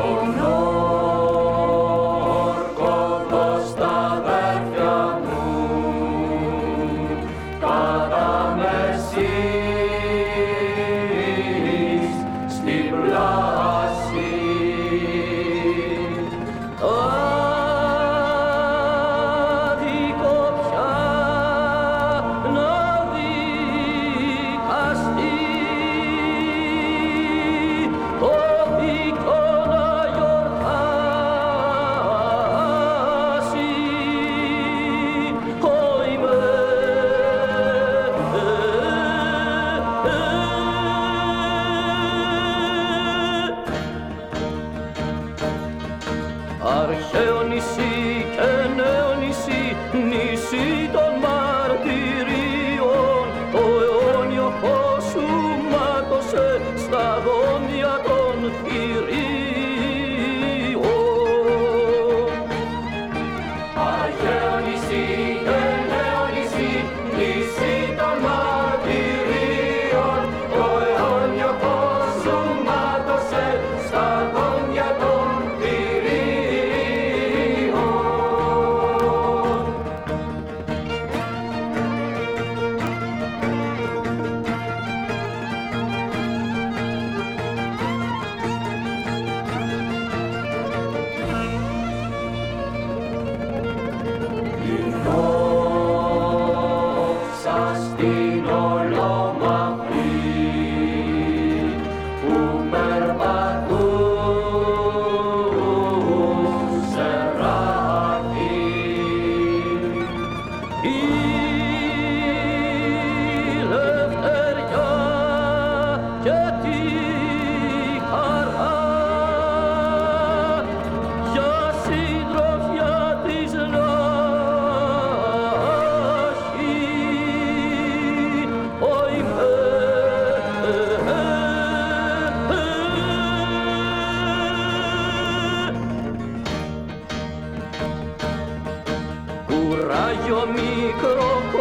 Τον όρκο δώ στα αδέρφια μου, αρχαίο νησί Άγιο μικρό